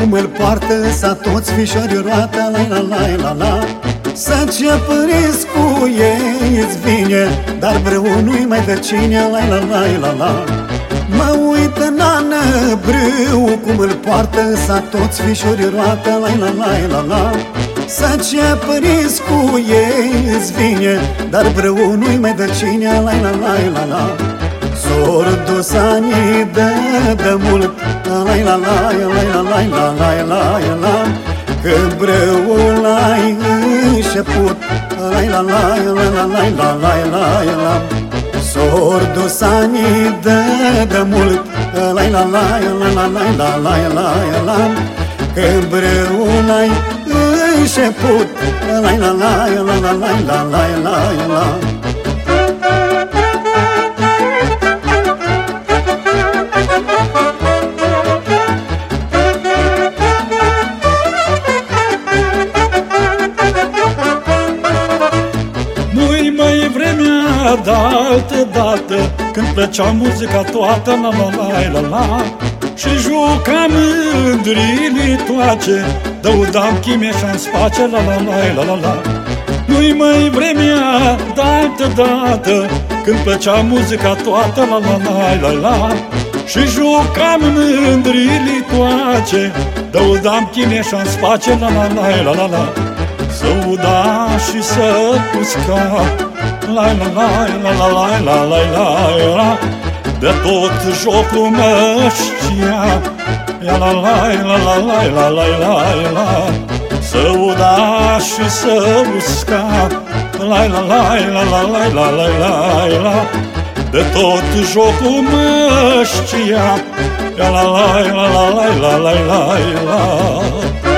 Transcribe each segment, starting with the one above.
brâu Cum îl poartă sa toți fișori roata La la la la la Să ce cu ei îți vine Dar brâu nu-i mai de cine La la la la la Mă uit în ană brâu Cum îl poartă sa toți fișori roata La la la la la Să ce cu ei îți vine Dar brâu nu-i mai de cine La la la la la Sordu sani de, de mult La la la la la la la la la la Că breul ai început La la la la la la la la la la Sordu sani de, de mult La la la la la la la la la la Că breul ai început La la la la la la la la la la altă dată Când plăcea muzica toată la la la la la Și jucam mândrii toace Dăudam chimeșa în space la la la la la la. Nu-i mai vremea de altă dată Când plăcea muzica toată la la la la la. Și jucam mândrii toace Dăudam chimeșa în space la la la la la la. Să uda și să usca la la la la la la la la la la De tot jocul mă știa La la la la la la la la la la Să uda și să usca La la la la la la la la la la De tot jocul mă știa La la la la la la la la la la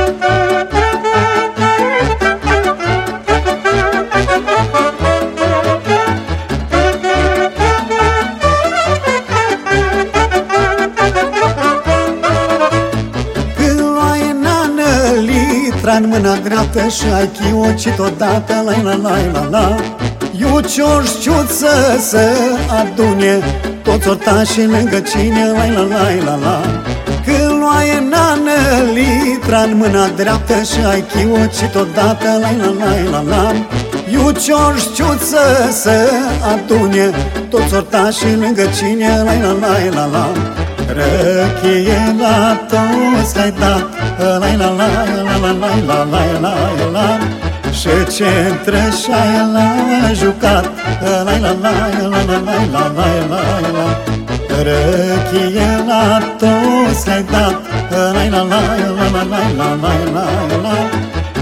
Tra în mâna dreaptă și ai chiocit odată La la la la la. Eu ce-o să se adune Toți ortașii lângă cine La la la la la. Când luaie nană litra în mâna dreaptă Și ai chiocit odată La la la la la. Eu ce-o să se adune Toți ortașii lângă cine La la la la la. Răchie la toți ai dat La la la la la la la la la la Și ce întreșai l-a jucat La la la la la la la la la la Răchie la toți ai dat La la la la la la la la la la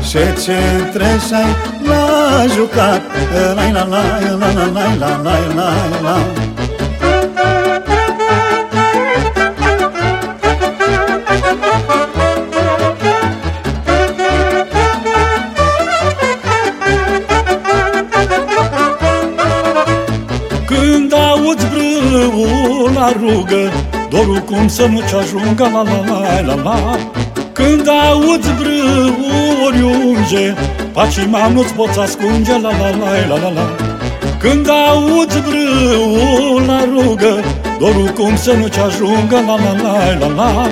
Și ce întreșai l-a jucat La la la la la la la la la la la rugă Dorul cum să nu-ți ajungă la la la la la Când auzi brâu oriunge Pacima nu-ți poți ascunge la la la la la la Când auzi brâu la rugă Dorul cum să nu-ți ajungă la la la la la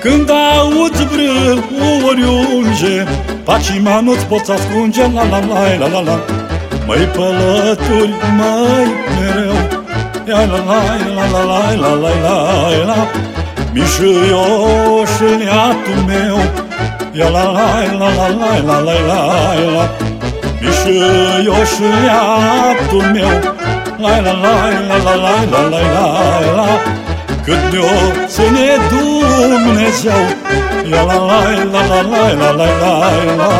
Când auzi brâu oriunge Pacima nu-ți poți ascunge la la la la la la Măi pălături, mai mereu la la la la la la la la la Mișioșâneatul meu Ia la la la la la la la la la Mișioșâneatul meu La la la la la la la la la la Cât de-o ține Dumnezeu Ia la la la la la la la la la